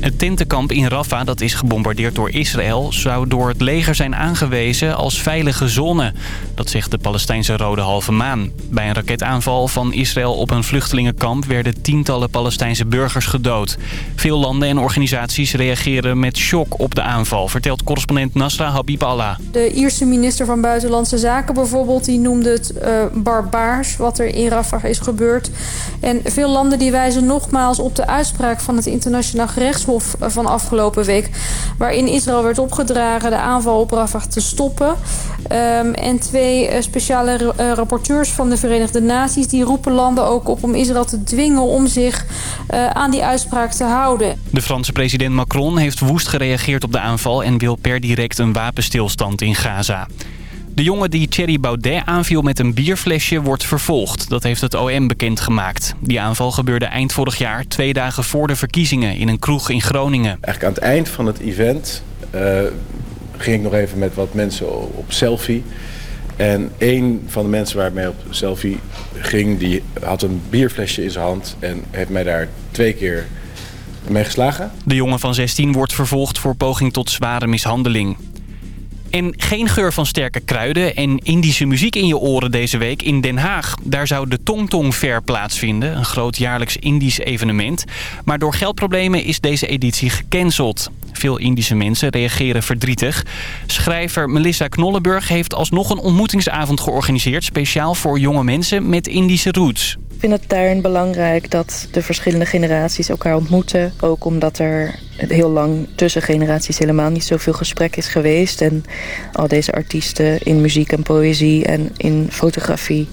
Het tentenkamp in Rafah, dat is gebombardeerd door Israël... zou door het leger zijn aangewezen als veilige zone. Dat zegt de Palestijnse Rode Halve Maan. Bij een raketaanval van Israël op een vluchtelingenkamp... werden tientallen Palestijnse burgers gedood. Veel landen en organisaties reageren met shock op de aanval... vertelt correspondent Nasra Habib Allah. De Ierse minister van Buitenlandse Zaken bijvoorbeeld... die noemde het uh, barbaars wat er in Rafah is gebeurd. En veel landen die wijzen nogmaals op de uitspraak van het internationaal gerechtshof van afgelopen week... waarin Israël werd opgedragen de aanval op Rafah te stoppen. Um, en twee uh, speciale uh, rapporteurs van de Verenigde Naties... die roepen landen ook op om Israël te dwingen om zich aan die uitspraak te houden. De Franse president Macron heeft woest gereageerd op de aanval... en wil per direct een wapenstilstand in Gaza. De jongen die Thierry Baudet aanviel met een bierflesje wordt vervolgd. Dat heeft het OM bekendgemaakt. Die aanval gebeurde eind vorig jaar, twee dagen voor de verkiezingen... in een kroeg in Groningen. Eigenlijk aan het eind van het event uh, ging ik nog even met wat mensen op selfie. En een van de mensen waar ik mee op selfie ging... die had een bierflesje in zijn hand en heeft mij daar twee keer mee geslagen. De jongen van 16 wordt vervolgd voor poging tot zware mishandeling. En geen geur van sterke kruiden en Indische muziek in je oren deze week in Den Haag. Daar zou de Tong Tong Fair plaatsvinden, een groot jaarlijks Indisch evenement. Maar door geldproblemen is deze editie gecanceld. Veel Indische mensen reageren verdrietig. Schrijver Melissa Knollenburg heeft alsnog een ontmoetingsavond georganiseerd... speciaal voor jonge mensen met Indische roots. Ik vind het daarin belangrijk dat de verschillende generaties elkaar ontmoeten. Ook omdat er heel lang tussen generaties helemaal niet zoveel gesprek is geweest. En al deze artiesten in muziek en poëzie en in fotografie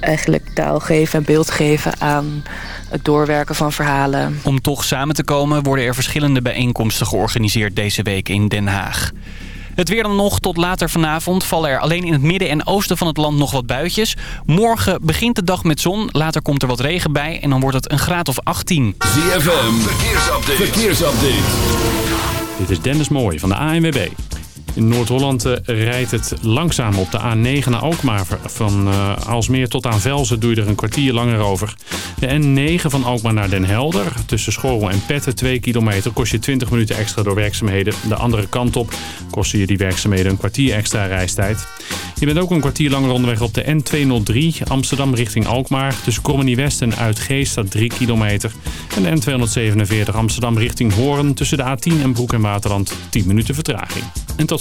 eigenlijk taal geven en beeld geven aan het doorwerken van verhalen. Om toch samen te komen worden er verschillende bijeenkomsten georganiseerd deze week in Den Haag. Het weer dan nog. Tot later vanavond vallen er alleen in het midden en oosten van het land nog wat buitjes. Morgen begint de dag met zon. Later komt er wat regen bij en dan wordt het een graad of 18. ZFM, verkeersupdate. verkeersupdate. Dit is Dennis Mooij van de ANWB. In Noord-Holland uh, rijdt het langzaam op de A9 naar Alkmaar. Van uh, Alsmeer tot aan Velzen doe je er een kwartier langer over. De N9 van Alkmaar naar Den Helder. Tussen Schorrel en Petten 2 kilometer kost je 20 minuten extra door werkzaamheden. De andere kant op kosten je die werkzaamheden een kwartier extra reistijd. Je bent ook een kwartier langer onderweg op de N203 Amsterdam richting Alkmaar. Tussen Krommenie West en Uitgeest staat 3 kilometer. En de N247 Amsterdam richting Hoorn tussen de A10 en Broek en Waterland 10 minuten vertraging. En tot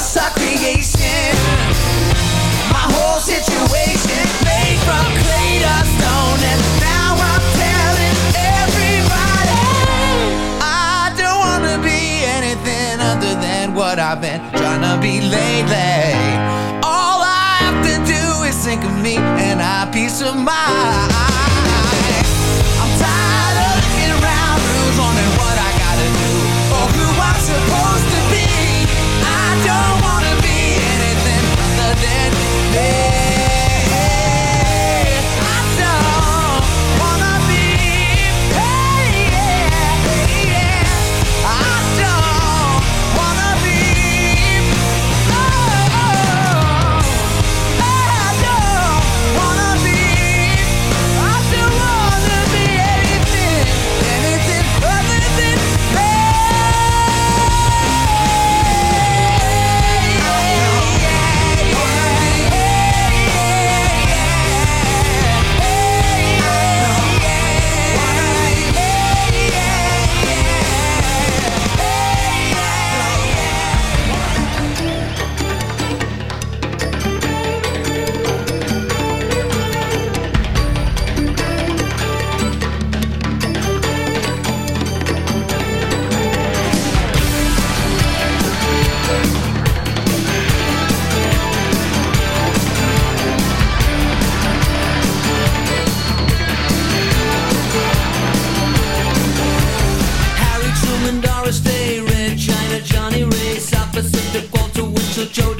Lost our creation. My whole situation made from clay to stone, and now I'm telling everybody I don't wanna be anything other than what I've been trying to be lately. All I have to do is think of me and I peace of mind. Joe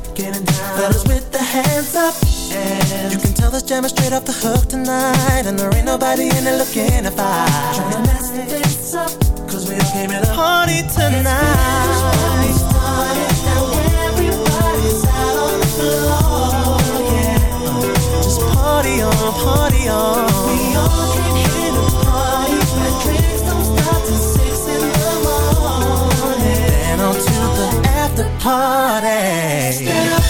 getting down. Fellas with the hands up. And you can tell this jam is straight off the hook tonight. And there ain't nobody in it looking to fight. Trying to mess this up. Cause we all came here to party tonight. Now everybody's out on the floor. Yeah. Just party on, party on. We all came here to party. My drinks don't stop till six in the morning. Then on to the after party. Stand up,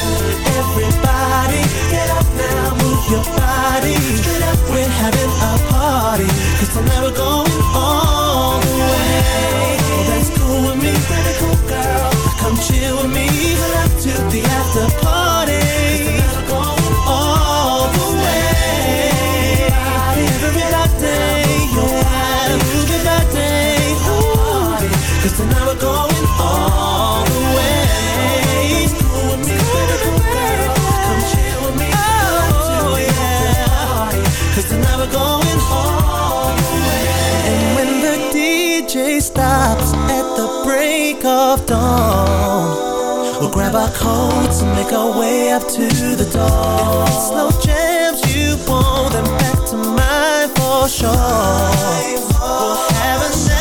everybody. Get up now, move your body. We're having a party. Cause tonight we're going break of dawn. We'll grab our coats and make our way up to the door. If it's slow jams you want, then back to mine for sure. We'll have an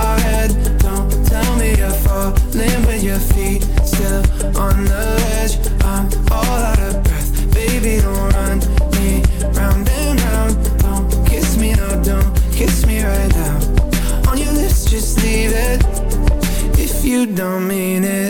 our head. Don't tell me you're falling with your feet still on the edge. I'm all out of breath, baby. Don't run me round and round. Don't kiss me, no, don't kiss me right now. On your lips, just leave it if you don't mean it.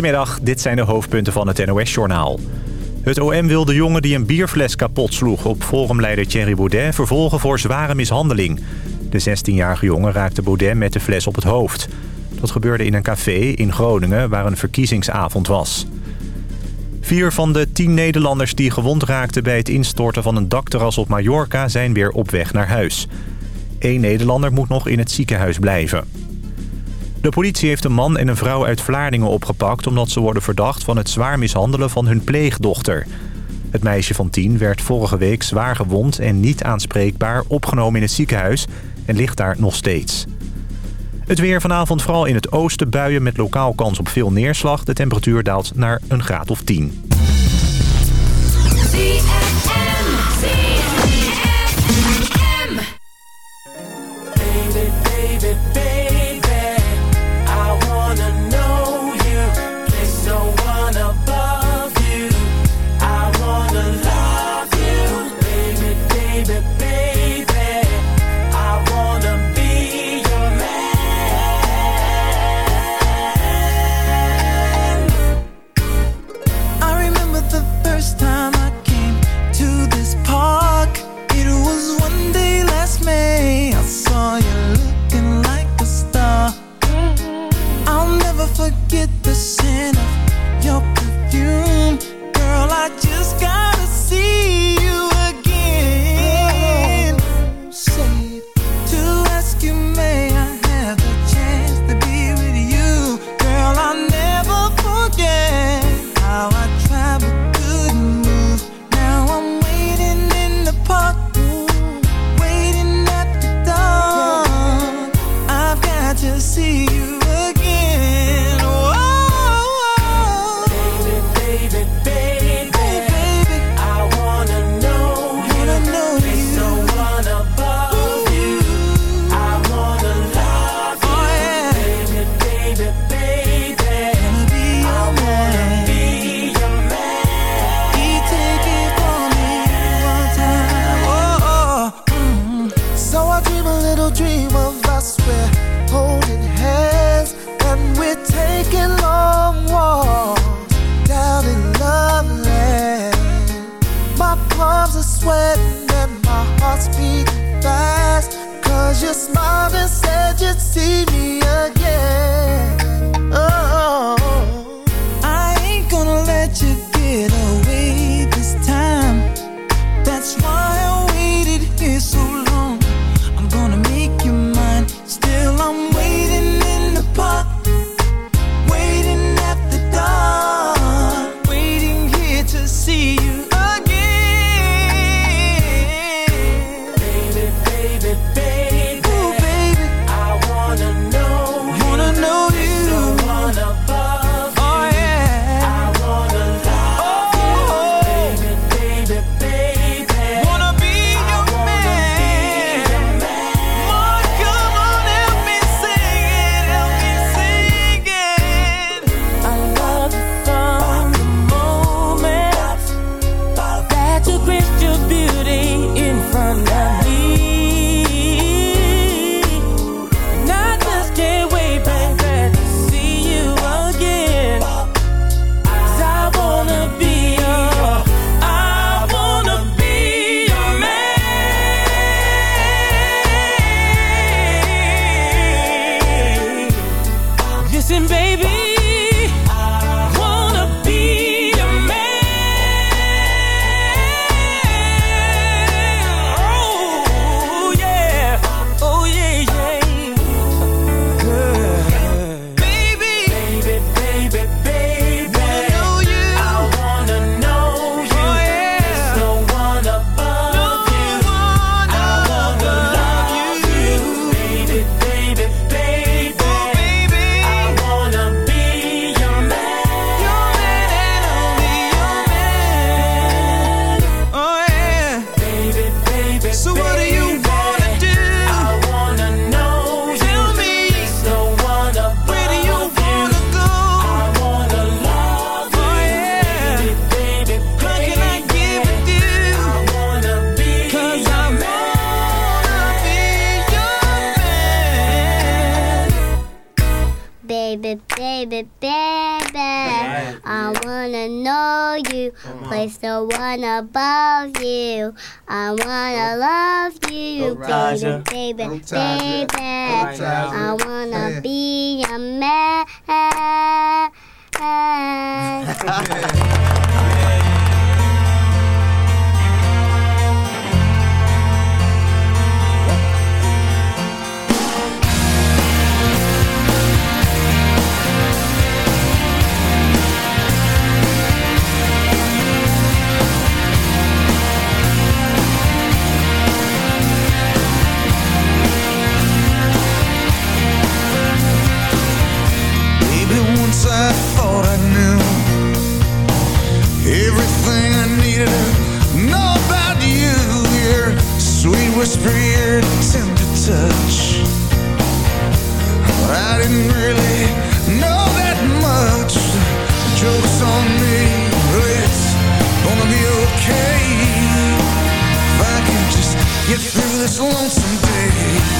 Goedemiddag, dit zijn de hoofdpunten van het NOS-journaal. Het OM wil de jongen die een bierfles kapot sloeg op forumleider Thierry Baudet vervolgen voor zware mishandeling. De 16-jarige jongen raakte Baudet met de fles op het hoofd. Dat gebeurde in een café in Groningen waar een verkiezingsavond was. Vier van de tien Nederlanders die gewond raakten bij het instorten van een dakterras op Mallorca zijn weer op weg naar huis. Eén Nederlander moet nog in het ziekenhuis blijven. De politie heeft een man en een vrouw uit Vlaardingen opgepakt... omdat ze worden verdacht van het zwaar mishandelen van hun pleegdochter. Het meisje van tien werd vorige week zwaar gewond en niet aanspreekbaar... opgenomen in het ziekenhuis en ligt daar nog steeds. Het weer vanavond vooral in het oosten buien met lokaal kans op veel neerslag. De temperatuur daalt naar een graad of 10. above you. I wanna love you, baby, baby, baby. I wanna yeah. be a man. I thought I knew. Everything I needed to know about you Your sweet whisper, your tender touch. I didn't really know that much. Joke's on me, it's gonna be okay. If I can just get through this lonesome day.